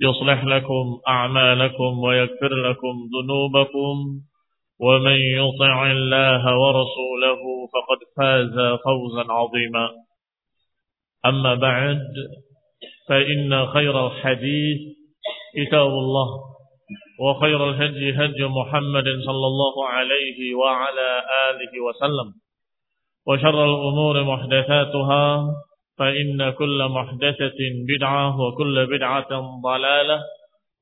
يصلح لكم أعمالكم ويغفر لكم ذنوبكم ومن يطع الله ورسوله فقد فاز فوزا عظيما. أما بعد فإن خير الحديث كتاب الله وخير الهدي هدي محمد صلى الله عليه وعلى آله وسلم وشر الأمور محدثاتها فإن كل محدثة بدعة وكل بدعة ضلالة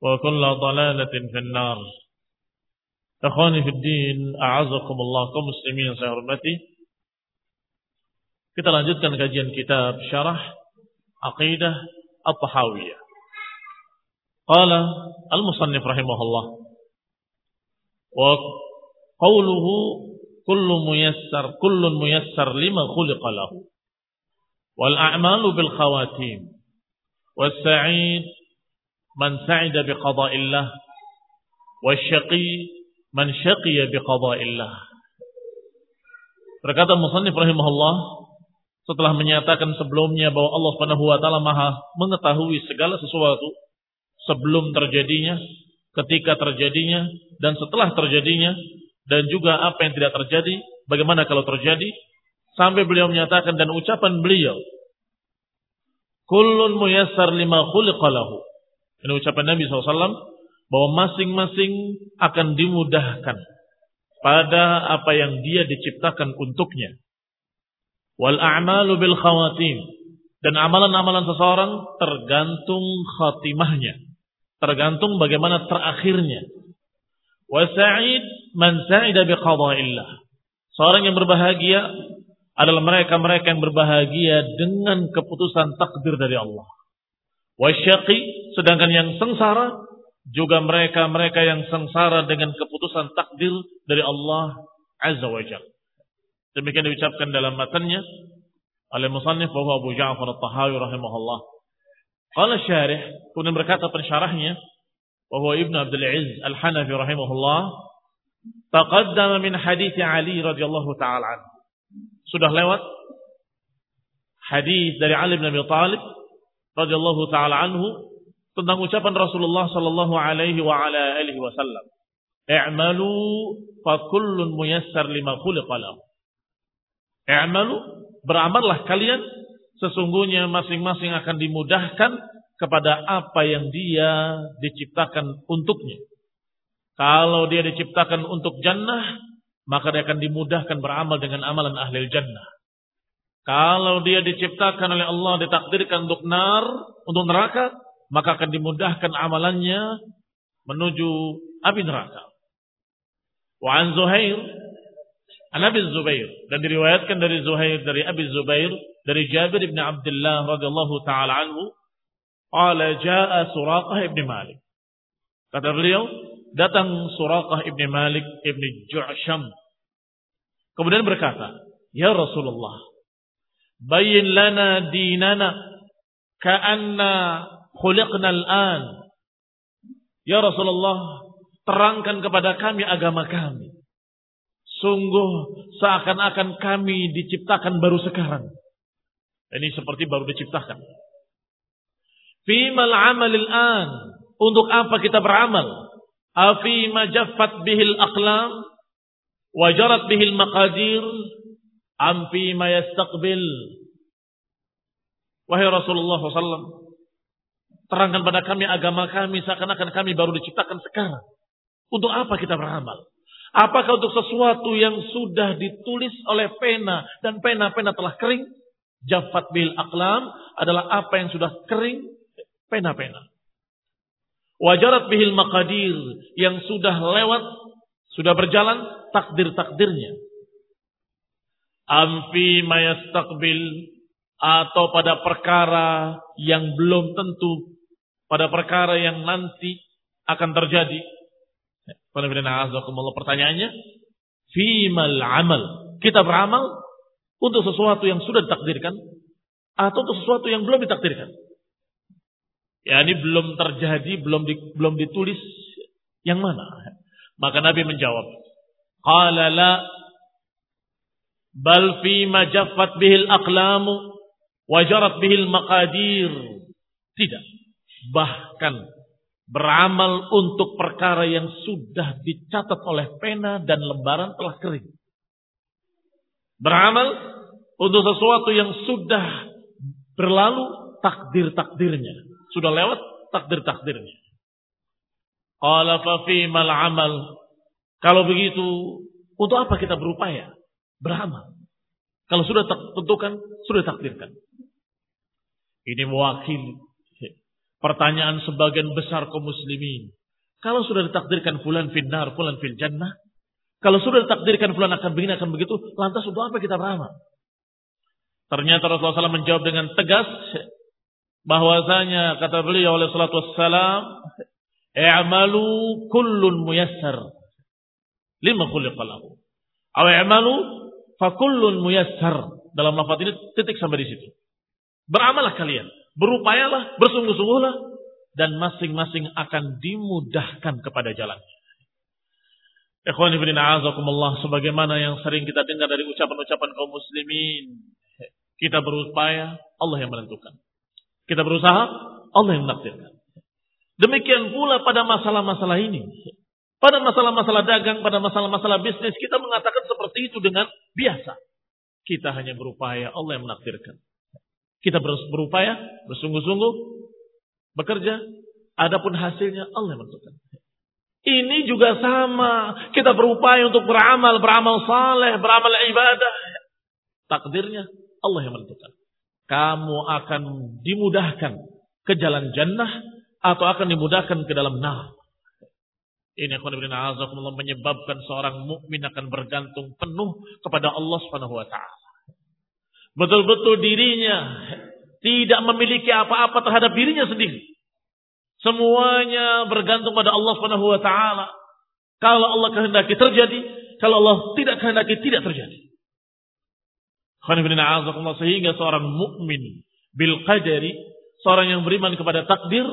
وكل ضلالة في النار fi din, a'azakumullah kaum muslimin yang saya hormati. Kita lanjutkan kajian kitab Syarah Aqidah At-Tahawiyah. Qala al-musannif rahimahullah wa qawluhu kullu muyassar kullun muyassar lima khuliqa lahu wal a'malu bil khawatim was sa'id man sa'ida bi qada'illah wasyaqi man syaqiya biqada'illah. Berkata musannif rahimahullah setelah menyatakan sebelumnya bahwa Allah Subhanahu wa taala Maha mengetahui segala sesuatu sebelum terjadinya, ketika terjadinya dan setelah terjadinya dan juga apa yang tidak terjadi, bagaimana kalau terjadi sampai beliau menyatakan dan ucapan beliau kullun muyassar lima khuliqa lahu. Ini ucapan Nabi SAW bahwa masing-masing akan dimudahkan pada apa yang dia diciptakan untuknya. Wal a'malu bil khawatim dan amalan-amalan seseorang tergantung khatimahnya, tergantung bagaimana terakhirnya. Wa sa'id man sa'ida bi qada'illah. Seorang yang berbahagia adalah mereka-mereka yang berbahagia dengan keputusan takdir dari Allah. Wa syaqi sedangkan yang sengsara juga mereka-mereka yang sengsara dengan keputusan takdir dari Allah Azza wa Jalla. Demikian diucapkan dalam matanya oleh musannif bahwa Abu Ja'far At-Tahawi rahimahullah. Qala syarih, kemudian berkata pensyarahnya bahwa Ibnu Abdul Aziz Al-Hanafi rahimahullah taqaddama min hadis Ali radhiyallahu taala anhu. Sudah lewat hadis dari Ali bin Abi Thalib radhiyallahu taala anhu tentang ucapan Rasulullah sallallahu alaihi wa ala alihi wasallam. I'malu fa kullun muyassar lima khuliqa lahu. I'malu beramallah kalian sesungguhnya masing-masing akan dimudahkan kepada apa yang dia diciptakan untuknya. Kalau dia diciptakan untuk jannah, maka dia akan dimudahkan beramal dengan amalan ahli jannah. Kalau dia diciptakan oleh Allah ditakdirkan untuk nar, untuk neraka, maka akan dimudahkan amalannya menuju api neraka. Wa an Zuhair an Abi Zubair dan diriwayatkan dari Zuhair dari Abi Zubair dari Jabir bin Abdullah radhiyallahu taala anhu qala jaa Suraqah ibn Malik kata beliau datang Suraqah ibn Malik ibn Ju'sham kemudian berkata ya Rasulullah bayyin lana dinana ka'anna khuliqna al-an. Ya Rasulullah, terangkan kepada kami agama kami. Sungguh seakan-akan kami diciptakan baru sekarang. Ini seperti baru diciptakan. Fimal amalil an. Untuk apa kita beramal? Afima jaffat bihil aqlam. Wajarat bihil maqadir. Amfima yastaqbil. Wahai Rasulullah SAW. Terangkan pada kami agama kami seakan-akan kami baru diciptakan sekarang. Untuk apa kita beramal? Apakah untuk sesuatu yang sudah ditulis oleh pena dan pena-pena telah kering? Jafat bil aklam adalah apa yang sudah kering pena-pena. Wajarat bihil makadir yang sudah lewat, sudah berjalan takdir-takdirnya. Amfi mayastakbil atau pada perkara yang belum tentu, pada perkara yang nanti akan terjadi Pertanyaannya, fimal amal. Kita beramal untuk sesuatu yang sudah ditakdirkan atau untuk sesuatu yang belum ditakdirkan. Ya ini belum terjadi, belum di, belum ditulis yang mana. Maka Nabi menjawab, qala la bal fi ma jaffat bihil aqlamu wajarat bihil maqadir. Tidak. Bahkan Beramal untuk perkara yang sudah dicatat oleh pena dan lembaran telah kering. Beramal untuk sesuatu yang sudah berlalu takdir-takdirnya. Sudah lewat takdir-takdirnya. Qala fa mal amal. Kalau begitu, untuk apa kita berupaya? Beramal. Kalau sudah tentukan, sudah takdirkan. Ini mewakili Pertanyaan sebagian besar kaum muslimin. Kalau sudah ditakdirkan fulan finnar, fulan fil jannah. Kalau sudah ditakdirkan fulan akan begini, akan begitu. Lantas untuk apa kita beramal? Ternyata Rasulullah SAW menjawab dengan tegas. Bahwasanya kata beliau oleh salatu wassalam. I'malu kullun muyassar. Lima khuliqalahu. Aw i'malu fakullun muyassar. Dalam lafaz ini titik sampai di situ. Beramalah kalian Berupayalah, bersungguh-sungguhlah. Dan masing-masing akan dimudahkan kepada jalannya. Ikhwan ibn a'azakumullah. Sebagaimana yang sering kita dengar dari ucapan-ucapan kaum muslimin. Kita berupaya, Allah yang menentukan. Kita berusaha, Allah yang menakdirkan. Demikian pula pada masalah-masalah ini. Pada masalah-masalah dagang, pada masalah-masalah bisnis, kita mengatakan seperti itu dengan biasa. Kita hanya berupaya, Allah yang menakdirkan. Kita berupaya, bersungguh-sungguh, bekerja. Adapun hasilnya Allah yang menentukan. Ini juga sama. Kita berupaya untuk beramal, beramal saleh, beramal ibadah. Takdirnya Allah yang menentukan. Kamu akan dimudahkan ke jalan jannah atau akan dimudahkan ke dalam nar. Ini akan menyebabkan seorang mukmin akan bergantung penuh kepada Allah Subhanahu wa taala. Betul-betul dirinya tidak memiliki apa-apa terhadap dirinya sendiri. Semuanya bergantung pada Allah Subhanahu wa taala. Kalau Allah kehendaki terjadi, kalau Allah tidak kehendaki tidak terjadi. Sehingga seorang mukmin bil qadari, seorang yang beriman kepada takdir,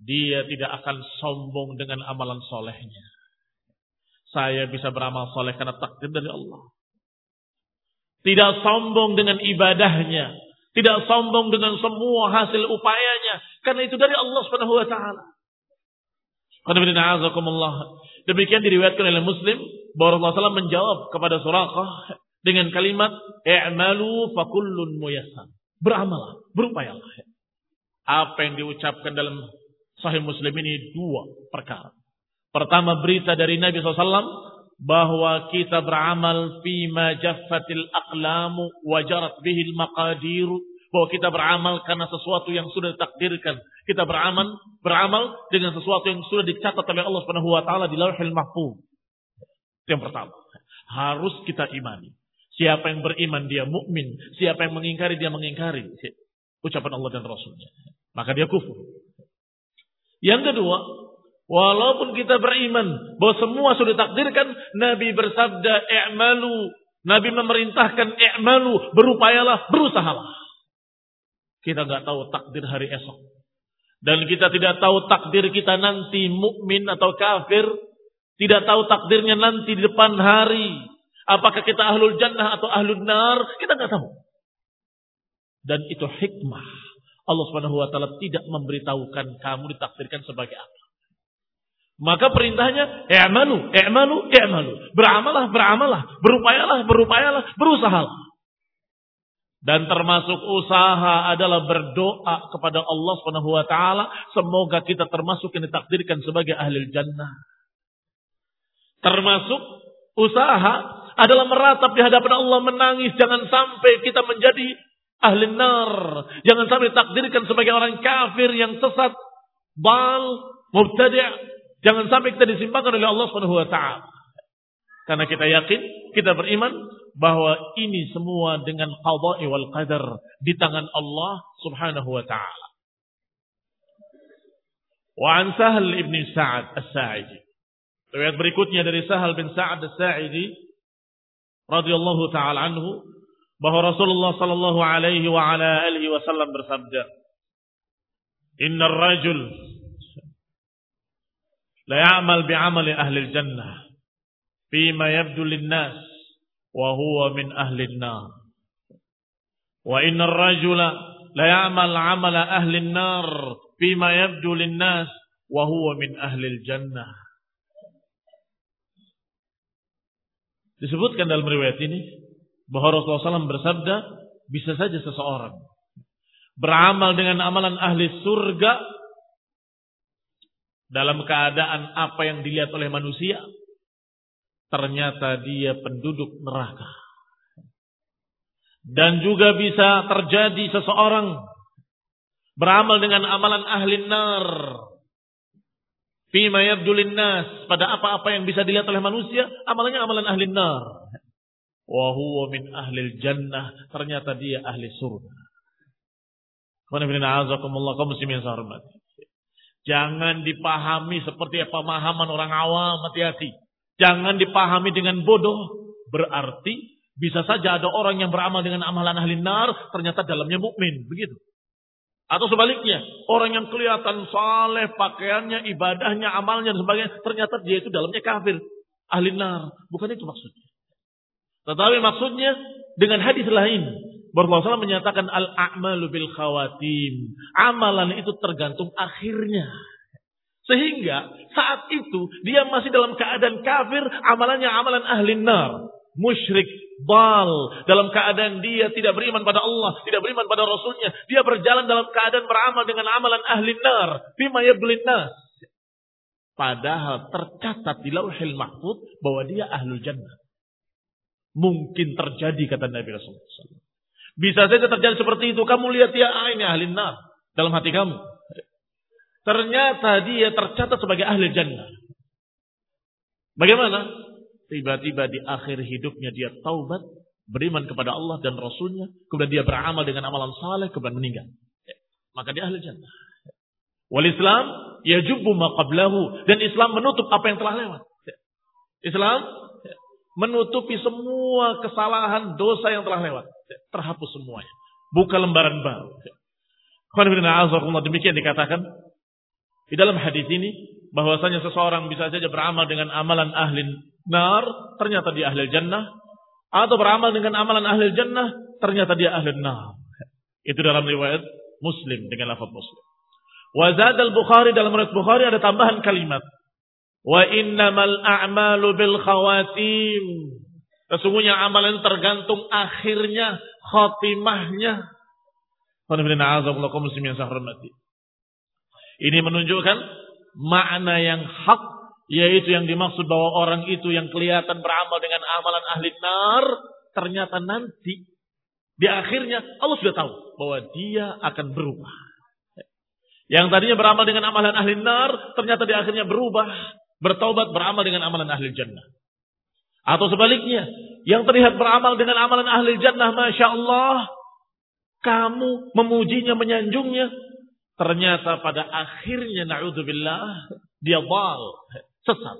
dia tidak akan sombong dengan amalan solehnya. Saya bisa beramal soleh karena takdir dari Allah. Tidak sombong dengan ibadahnya. Tidak sombong dengan semua hasil upayanya. Karena itu dari Allah subhanahu wa ta'ala. Demikian diriwayatkan oleh Muslim bahwa Rasulullah menjawab kepada Suraqah dengan kalimat i'malu fakullun muyassar. Beramal, berupayalah. Apa yang diucapkan dalam Sahih Muslim ini dua perkara. Pertama berita dari Nabi SAW bahwa kita beramal fima jaffatil aqlamu wajarat bihil maqadiru bahwa kita beramal karena sesuatu yang sudah ditakdirkan kita beramal beramal dengan sesuatu yang sudah dicatat oleh Allah Subhanahu wa taala di Lauhul Mahfuz yang pertama harus kita imani siapa yang beriman dia mukmin siapa yang mengingkari dia mengingkari ucapan Allah dan Rasulnya maka dia kufur yang kedua Walaupun kita beriman bahwa semua sudah ditakdirkan, Nabi bersabda, "I'malu." Nabi memerintahkan, "I'malu." Berupayalah, berusahalah. Kita nggak tahu takdir hari esok. Dan kita tidak tahu takdir kita nanti mukmin atau kafir. Tidak tahu takdirnya nanti di depan hari. Apakah kita ahlul jannah atau ahlul nar? Kita nggak tahu. Dan itu hikmah. Allah Subhanahu wa taala tidak memberitahukan kamu ditakdirkan sebagai apa. Maka perintahnya i'malu, i'malu, i'malu. Beramalah, beramalah, berupayalah, berupayalah, berusahalah. Dan termasuk usaha adalah berdoa kepada Allah Subhanahu wa taala semoga kita termasuk yang ditakdirkan sebagai ahli jannah. Termasuk usaha adalah meratap di hadapan Allah menangis jangan sampai kita menjadi ahli nar. Jangan sampai ditakdirkan sebagai orang kafir yang sesat, bal, mubtadi'. Jangan sampai kita disimpangkan oleh Allah Subhanahu wa taala. Karena kita yakin, kita beriman bahwa ini semua dengan qadha'i wal qadar di tangan Allah Subhanahu wa taala. Wa Sahal ibn Sa'ad As-Sa'idi. Riwayat berikutnya dari Sahal bin Sa'ad As-Sa'idi radhiyallahu taala anhu bahwa Rasulullah sallallahu alaihi wa ala alihi wasallam bersabda, "Innar rajul la ya'mal bi'amali ahli al-jannah." فيما يبدو للناس وهو من أهل النار وإن الرجل لا يعمل عمل أهل النار فيما يبدو للناس وهو من أهل الجنة Disebutkan dalam riwayat ini bahwa Rasulullah SAW bersabda, bisa saja seseorang beramal dengan amalan ahli surga dalam keadaan apa yang dilihat oleh manusia ternyata dia penduduk neraka. Dan juga bisa terjadi seseorang beramal dengan amalan ahli nar. Fima. Pada apa-apa yang bisa dilihat oleh manusia, amalannya amalan ahli nar. Wahuwa min ahli jannah. Ternyata dia ahli surga. Jangan dipahami seperti pemahaman orang awam, hati-hati. Jangan dipahami dengan bodoh. Berarti bisa saja ada orang yang beramal dengan amalan ahli nar, ternyata dalamnya mukmin, begitu. Atau sebaliknya, orang yang kelihatan saleh, pakaiannya, ibadahnya, amalnya dan sebagainya, ternyata dia itu dalamnya kafir, ahli nar. Bukan itu maksudnya. Tetapi maksudnya dengan hadis lain, Rasulullah menyatakan al-a'malu bil khawatim. Amalan itu tergantung akhirnya. Sehingga saat itu dia masih dalam keadaan kafir, amalannya amalan ahli nar, musyrik, bal, dalam keadaan dia tidak beriman pada Allah, tidak beriman pada Rasulnya, dia berjalan dalam keadaan beramal dengan amalan ahli nar, bima. Padahal tercatat di lauhil mahfud bahwa dia ahlul jannah. Mungkin terjadi kata Nabi Rasulullah Bisa saja terjadi seperti itu. Kamu lihat dia ah, ini ahli nar dalam hati kamu. Ternyata dia tercatat sebagai ahli jannah. Bagaimana? Tiba-tiba di akhir hidupnya dia taubat, beriman kepada Allah dan Rasulnya, kemudian dia beramal dengan amalan saleh, kemudian meninggal. Maka dia ahli jannah. Wal Islam yajubbu ma qablahu dan Islam menutup apa yang telah lewat. Islam menutupi semua kesalahan dosa yang telah lewat. Terhapus semuanya. Buka lembaran baru. Demikian dikatakan di dalam hadis ini bahwasanya seseorang bisa saja beramal dengan amalan ahli nar, ternyata dia ahli jannah, atau beramal dengan amalan ahli jannah, ternyata dia ahli nar. Itu dalam riwayat Muslim dengan lafaz Muslim. Wa al-Bukhari dalam riwayat Bukhari ada tambahan kalimat. Wa innamal a'malu bil khawatim. Sesungguhnya amalan tergantung akhirnya, khatimahnya. muslimin ini menunjukkan makna yang hak yaitu yang dimaksud bahwa orang itu yang kelihatan beramal dengan amalan ahli nar ternyata nanti di akhirnya Allah sudah tahu bahwa dia akan berubah. Yang tadinya beramal dengan amalan ahli nar ternyata di akhirnya berubah, bertobat beramal dengan amalan ahli jannah. Atau sebaliknya, yang terlihat beramal dengan amalan ahli jannah, masya Allah, kamu memujinya, menyanjungnya, Ternyata pada akhirnya na'udzubillah dia bal, sesat.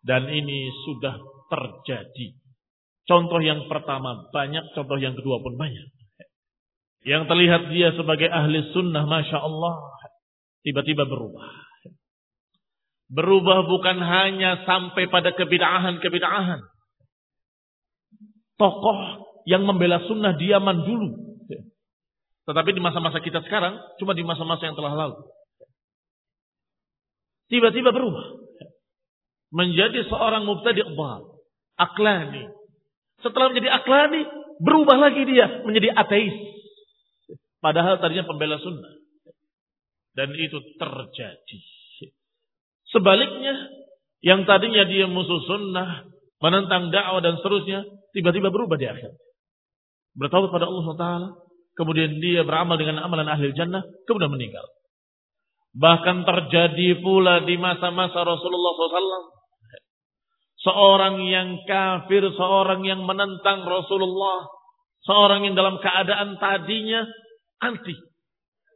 Dan ini sudah terjadi. Contoh yang pertama banyak, contoh yang kedua pun banyak. Yang terlihat dia sebagai ahli sunnah, Masya Allah. tiba-tiba berubah. Berubah bukan hanya sampai pada kebidaahan-kebidaahan. Tokoh yang membela sunnah diaman dulu. Tetapi di masa-masa kita sekarang, cuma di masa-masa yang telah lalu. Tiba-tiba berubah. Menjadi seorang mubtadi' aklani. Setelah menjadi aklani, berubah lagi dia menjadi ateis. Padahal tadinya pembela sunnah. Dan itu terjadi. Sebaliknya, yang tadinya dia musuh sunnah, menentang dakwah dan seterusnya, tiba-tiba berubah di akhir. Bertaubat pada Allah SWT, kemudian dia beramal dengan amalan ahli jannah, kemudian meninggal. Bahkan terjadi pula di masa-masa Rasulullah SAW. Seorang yang kafir, seorang yang menentang Rasulullah. Seorang yang dalam keadaan tadinya anti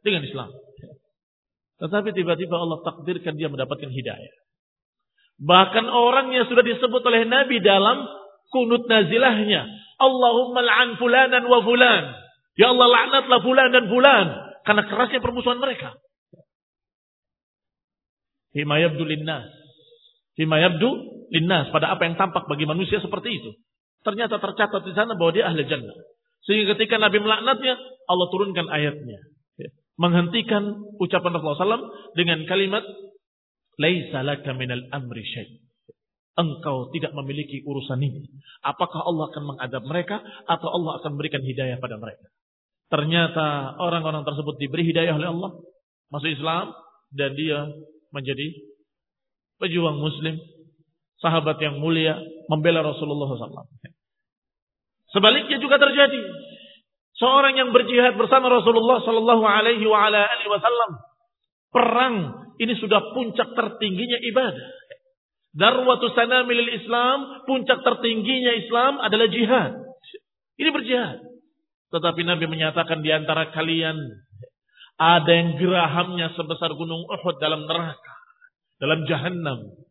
dengan Islam. Tetapi tiba-tiba Allah takdirkan dia mendapatkan hidayah. Bahkan orang yang sudah disebut oleh Nabi dalam kunut nazilahnya. Allahumma la'an fulanan wa fulan. Ya Allah laknatlah fulan dan fulan. Karena kerasnya permusuhan mereka. Hima yabdu linnas. Hima yabdu linnas. Pada apa yang tampak bagi manusia seperti itu. Ternyata tercatat di sana bahwa dia ahli jannah. Sehingga ketika Nabi melaknatnya, Allah turunkan ayatnya menghentikan ucapan Rasulullah SAW dengan kalimat laisa laka minal amri syai. Engkau tidak memiliki urusan ini. Apakah Allah akan mengadab mereka atau Allah akan memberikan hidayah pada mereka? Ternyata orang-orang tersebut diberi hidayah oleh Allah, masuk Islam dan dia menjadi pejuang muslim, sahabat yang mulia, membela Rasulullah SAW. Sebaliknya juga terjadi. Seorang yang berjihad bersama Rasulullah Sallallahu Alaihi Wasallam. Perang ini sudah puncak tertingginya ibadah. Darwatu sanamil Islam, puncak tertingginya Islam adalah jihad. Ini berjihad. Tetapi Nabi menyatakan di antara kalian ada yang gerahamnya sebesar gunung Uhud dalam neraka, dalam jahanam.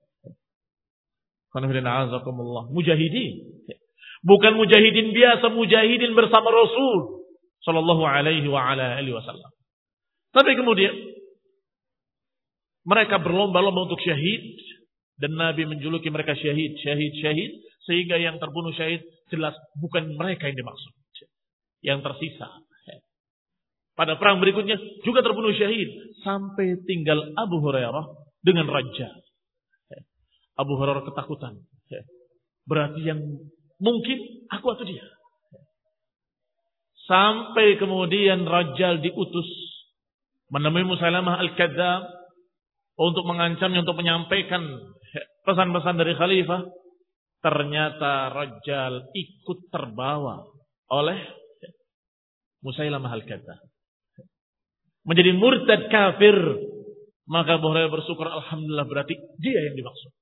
Mujahidin. Bukan mujahidin biasa, mujahidin bersama Rasul sallallahu alaihi wa ala alihi wasallam. Tapi kemudian mereka berlomba-lomba untuk syahid dan Nabi menjuluki mereka syahid, syahid, syahid sehingga yang terbunuh syahid jelas bukan mereka yang dimaksud. Yang tersisa. Pada perang berikutnya juga terbunuh syahid sampai tinggal Abu Hurairah dengan raja. Abu Hurairah ketakutan. Berarti yang Mungkin aku atau dia. Sampai kemudian Rajal diutus menemui Musailamah Al-Kadzab untuk mengancamnya untuk menyampaikan pesan-pesan dari khalifah. Ternyata Rajal ikut terbawa oleh Musailamah Al-Kadzab. Menjadi murtad kafir. Maka Bukhari bersyukur Alhamdulillah berarti dia yang dimaksud.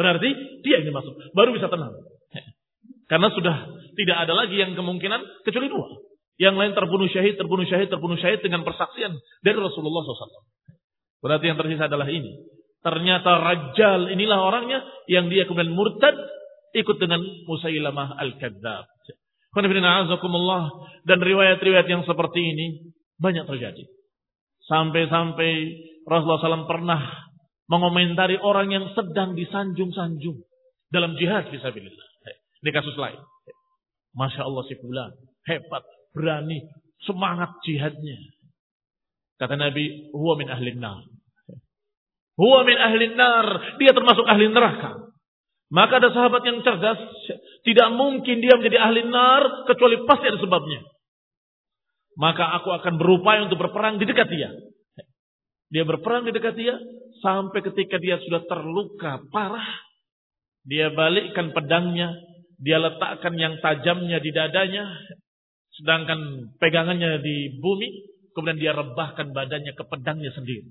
Berarti dia yang dimaksud. Baru bisa tenang. Karena sudah tidak ada lagi yang kemungkinan kecuali dua. Yang lain terbunuh syahid, terbunuh syahid, terbunuh syahid dengan persaksian dari Rasulullah SAW. Berarti yang tersisa adalah ini. Ternyata Rajal inilah orangnya yang dia kemudian murtad ikut dengan Musailamah Al-Kadzab. Dan riwayat-riwayat yang seperti ini banyak terjadi. Sampai-sampai Rasulullah SAW pernah mengomentari orang yang sedang disanjung-sanjung dalam jihad fisabilillah. Ini kasus lain. Masya Allah si bulan. Hebat. Berani. Semangat jihadnya. Kata Nabi, huwa min ahli nar. Huwa min ahli nar. Dia termasuk ahli neraka. Maka ada sahabat yang cerdas. Tidak mungkin dia menjadi ahli nar. Kecuali pasti ada sebabnya. Maka aku akan berupaya untuk berperang di dekat dia. Dia berperang di dekat dia. Sampai ketika dia sudah terluka parah. Dia balikkan pedangnya dia letakkan yang tajamnya di dadanya, sedangkan pegangannya di bumi, kemudian dia rebahkan badannya ke pedangnya sendiri.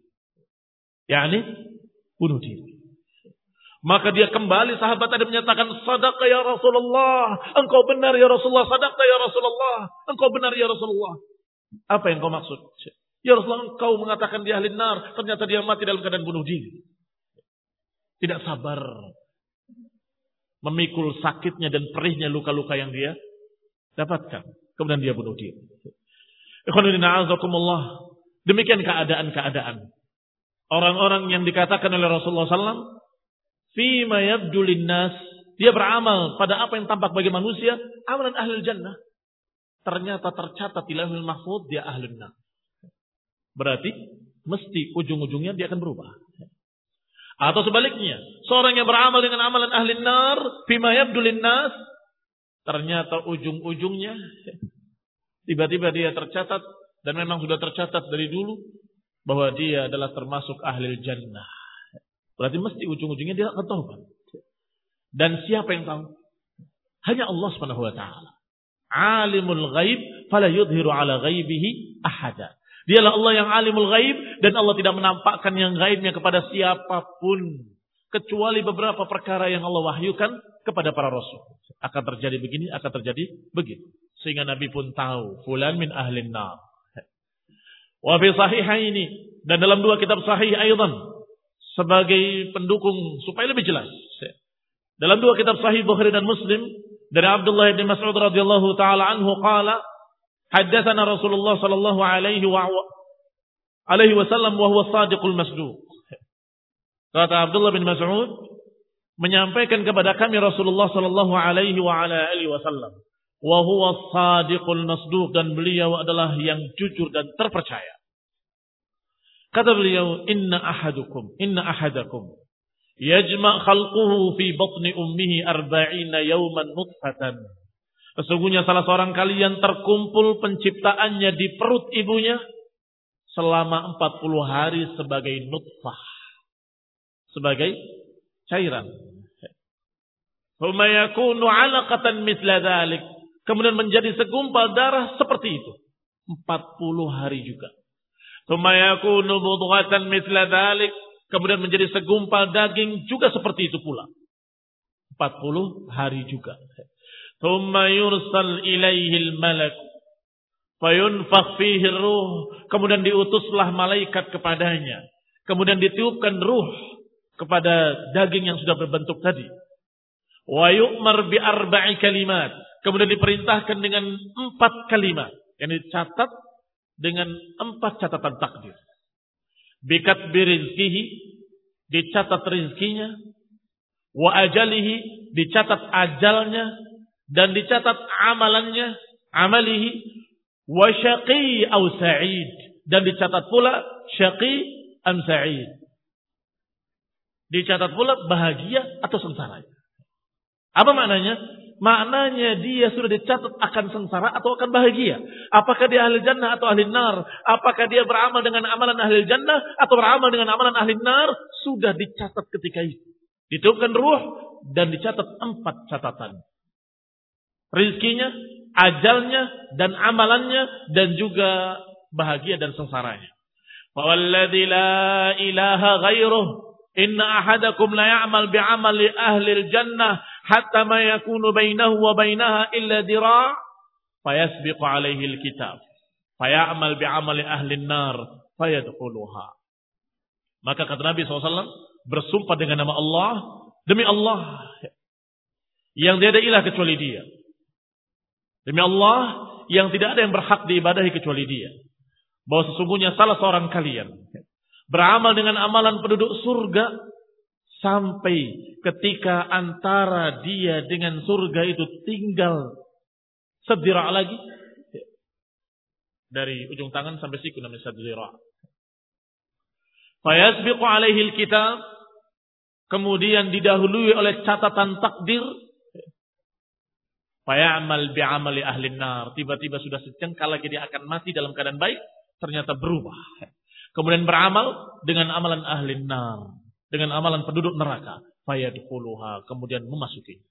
yakni bunuh diri. Maka dia kembali sahabat tadi menyatakan sadaqah ya Rasulullah. Engkau benar ya Rasulullah. Sadaqah ya Rasulullah. Engkau benar ya Rasulullah. Apa yang kau maksud? Ya Rasulullah engkau mengatakan dia ahli nar. Ternyata dia mati dalam keadaan bunuh diri. Tidak sabar memikul sakitnya dan perihnya luka-luka yang dia dapatkan. Kemudian dia bunuh diri. Demikian keadaan-keadaan orang-orang yang dikatakan oleh Rasulullah SAW, fima yabdu nas, dia beramal pada apa yang tampak bagi manusia, amalan ahli jannah. Ternyata tercatat di lahul mahfud dia ahli nar. Berarti mesti ujung-ujungnya dia akan berubah. Atau sebaliknya, seorang yang beramal dengan amalan ahli nar, fima yabdu nas, ternyata ujung-ujungnya tiba-tiba dia tercatat dan memang sudah tercatat dari dulu bahwa dia adalah termasuk ahli jannah. Berarti mesti ujung-ujungnya dia akan taubat. Dan siapa yang tahu? Hanya Allah Subhanahu wa taala. Alimul ghaib fala yudhiru ala ghaibihi ahada. Dialah Allah yang alimul ghaib dan Allah tidak menampakkan yang gaibnya kepada siapa pun kecuali beberapa perkara yang Allah wahyukan kepada para rasul. Akan terjadi begini, akan terjadi begitu. Sehingga Nabi pun tahu, fulan min ahlin nar. Wa fi sahihaini dan dalam dua kitab sahih aydan sebagai pendukung supaya lebih jelas. Dalam dua kitab sahih Bukhari dan Muslim dari Abdullah bin Mas'ud radhiyallahu taala anhu qala haddatsana Rasulullah sallallahu alaihi wa alaihi wasallam wa huwa sadiqul masduq. Kata Abdullah bin Mas'ud menyampaikan kepada kami Rasulullah sallallahu alaihi wa ala alihi wasallam wa huwa sadiqul masduq dan beliau adalah yang jujur dan terpercaya. Kata beliau, "Inna ahadukum, inna ahadakum yajma' khalquhu fi batni ummihi arba'ina yawman nutfatan." Sesungguhnya salah seorang kalian terkumpul penciptaannya di perut ibunya selama 40 hari sebagai nutfah. Sebagai cairan. Huma yakunu 'alaqatan mithla dhalik kemudian menjadi segumpal darah seperti itu. 40 hari juga. Tumayakunu mudghatan mithla dhalik. Kemudian menjadi segumpal daging juga seperti itu pula. 40 hari juga. Thumma yursal ilaihil malak. Fayunfakh fihi ruh. Kemudian diutuslah malaikat kepadanya. Kemudian ditiupkan ruh kepada daging yang sudah berbentuk tadi. Wa yu'mar bi arba'i kalimat kemudian diperintahkan dengan empat kalimat yang dicatat dengan empat catatan takdir. Bikat birizkihi, dicatat rizkinya, wa ajalihi, dicatat ajalnya, dan dicatat amalannya, amalihi, wa syaqi au sa'id, dan dicatat pula syaqi am sa'id. Dicatat pula bahagia atau sengsara. Apa maknanya? maknanya dia sudah dicatat akan sengsara atau akan bahagia. Apakah dia ahli jannah atau ahli nar? Apakah dia beramal dengan amalan ahli jannah atau beramal dengan amalan ahli nar? Sudah dicatat ketika itu. Ditiupkan ruh dan dicatat empat catatan. Rizkinya, ajalnya, dan amalannya, dan juga bahagia dan sengsaranya. Fawalladhi la ilaha ghairuh. Inna ahadakum la ya'mal bi'amali ahli jannah hatta ma yakunu bainahu wa bainaha illa dira' fayasbiqu alaihi alkitab fayamal bi'amali ahli nar fayadkhuluha maka kata Nabi SAW bersumpah dengan nama Allah demi Allah yang tiada ilah kecuali dia demi Allah yang tidak ada yang berhak diibadahi kecuali dia bahwa sesungguhnya salah seorang kalian beramal dengan amalan penduduk surga Sampai ketika antara dia dengan surga itu tinggal sedira lagi. Dari ujung tangan sampai siku namanya sedira. Fayasbiqu alaihi kitab Kemudian didahului oleh catatan takdir. Fayamal bi'amali ahli nar. Tiba-tiba sudah secengkal lagi dia akan mati dalam keadaan baik. Ternyata berubah. Kemudian beramal dengan amalan ahli nar dengan amalan penduduk neraka. Fayadkhuluha. Kemudian memasuki.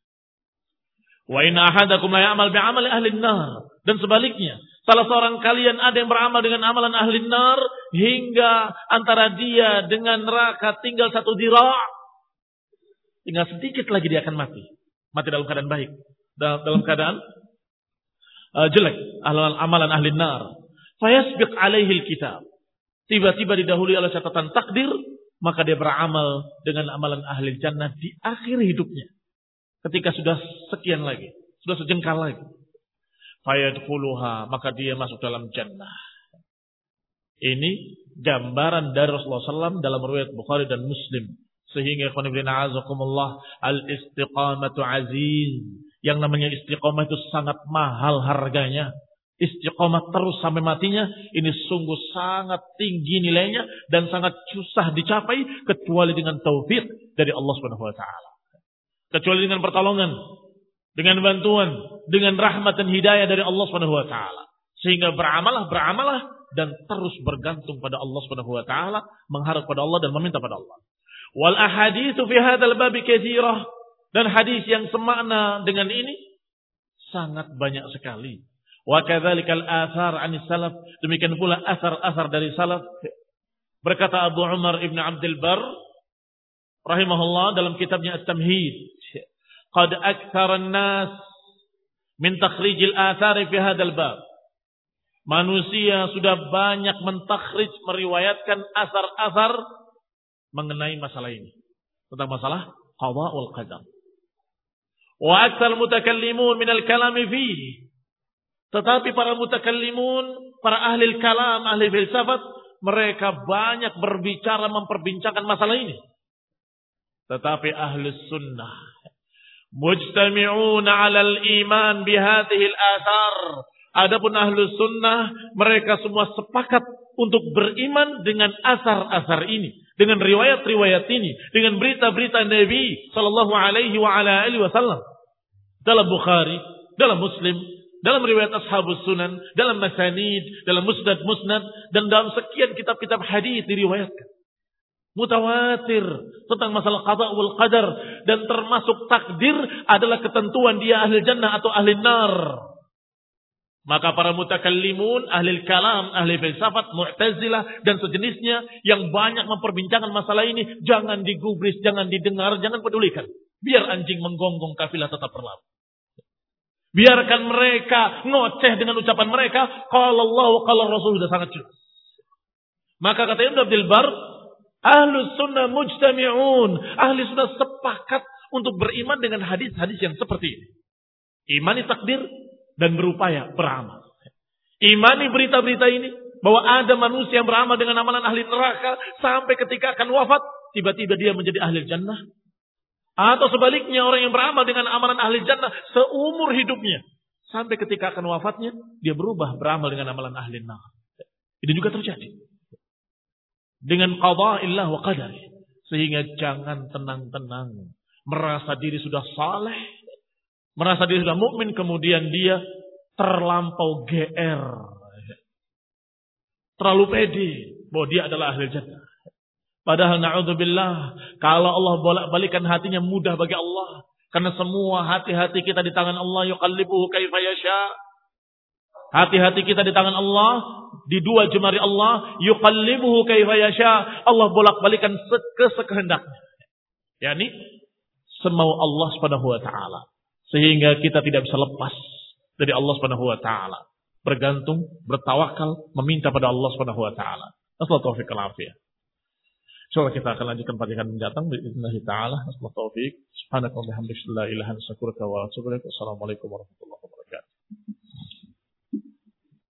Wa inna ahadakum la ya'mal bi'amali ahli nar. Dan sebaliknya, salah seorang kalian ada yang beramal dengan amalan ahli nar hingga antara dia dengan neraka tinggal satu dira'. Tinggal sedikit lagi dia akan mati. Mati dalam keadaan baik. Dalam keadaan uh, jelek. Amalan ahli nar. Fayasbiq alaihi kitab. Tiba-tiba didahului oleh catatan takdir maka dia beramal dengan amalan ahli jannah di akhir hidupnya. Ketika sudah sekian lagi, sudah sejengkal lagi. Fayadkhuluha, maka dia masuk dalam jannah. Ini gambaran dari Rasulullah SAW dalam riwayat Bukhari dan Muslim. Sehingga azakumullah al-istiqamatu aziz. Yang namanya istiqamah itu sangat mahal harganya. Istiqamah terus sampai matinya. Ini sungguh sangat tinggi nilainya. Dan sangat susah dicapai. Kecuali dengan taufik dari Allah SWT. Kecuali dengan pertolongan. Dengan bantuan. Dengan rahmat dan hidayah dari Allah SWT. Sehingga beramalah, beramalah. Dan terus bergantung pada Allah SWT. Mengharap pada Allah dan meminta pada Allah. Wal ahaditsu fi hadzal bab katsirah dan hadis yang semakna dengan ini sangat banyak sekali. Wa kadzalikal athar 'anis salaf, demikian pula asar-asar dari salaf. Berkata Abu Umar Ibn Abdul Bar rahimahullah dalam kitabnya At-Tamhid, "Qad aktsara an-nas min takhrij al-athar fi hadzal bab." Manusia sudah banyak mentakhrij meriwayatkan asar-asar mengenai masalah ini. Tentang masalah qada wal qadar. Wa aktsal mutakallimun min al-kalami fihi. Tetapi para mutakallimun, para ahli kalam, ahli filsafat, mereka banyak berbicara memperbincangkan masalah ini. Tetapi ahli sunnah mujtami'una 'ala al-iman bihadhihi al-athar. Adapun ahli sunnah, mereka semua sepakat untuk beriman dengan asar-asar ini dengan riwayat-riwayat ini, dengan berita-berita Nabi Shallallahu Alaihi Wasallam dalam Bukhari, dalam Muslim, dalam riwayat Ashabus Sunan, dalam Masanid, dalam Musnad Musnad, dan dalam sekian kitab-kitab hadis diriwayatkan. Mutawatir tentang masalah qada wal qadar dan termasuk takdir adalah ketentuan dia ahli jannah atau ahli nar. Maka para mutakallimun, ahli kalam, ahli filsafat, mu'tazilah, dan sejenisnya yang banyak memperbincangkan masalah ini, jangan digubris, jangan didengar, jangan pedulikan. Biar anjing menggonggong kafilah tetap berlalu. Biarkan mereka ngoceh dengan ucapan mereka, kalau Allah, kalau Rasul sudah sangat jelas. Maka kata Ibn Abdul Bar, ahlu sunnah mujtami'un, ahli sunnah sepakat untuk beriman dengan hadis-hadis yang seperti ini. Imani takdir, dan berupaya beramal. Imani berita-berita ini bahwa ada manusia yang beramal dengan amalan ahli neraka sampai ketika akan wafat tiba-tiba dia menjadi ahli jannah. Atau sebaliknya orang yang beramal dengan amalan ahli jannah seumur hidupnya sampai ketika akan wafatnya dia berubah beramal dengan amalan ahli neraka. Ini juga terjadi. Dengan qada illah wa qadar. Sehingga jangan tenang-tenang. Merasa diri sudah saleh merasa dia sudah mukmin kemudian dia terlampau GR. Terlalu pede bahwa dia adalah ahli jannah. Padahal na'udzubillah, kalau Allah bolak-balikan hatinya mudah bagi Allah. Karena semua hati-hati kita di tangan Allah yuqallibuhu kaifa yasha. Hati-hati kita di tangan Allah, di dua jemari Allah, yuqallibuhu kaifa yasha. Allah bolak-balikan sekehendaknya. Yani semau Allah Subhanahu wa taala Sehingga kita tidak bisa lepas dari Allah Subhanahu wa taala. Bergantung, bertawakal, meminta pada Allah Subhanahu wa taala. Nasallahu taufiq al-afiyah. Insyaallah kita akan lanjutkan pelajaran mendatang باذنillah taala. Nasallahu taufiq. Subhanaka wa bihamdika la ilaha illa anta astaghfiruka wa atubu ilaik. Assalamualaikum warahmatullahi wabarakatuh.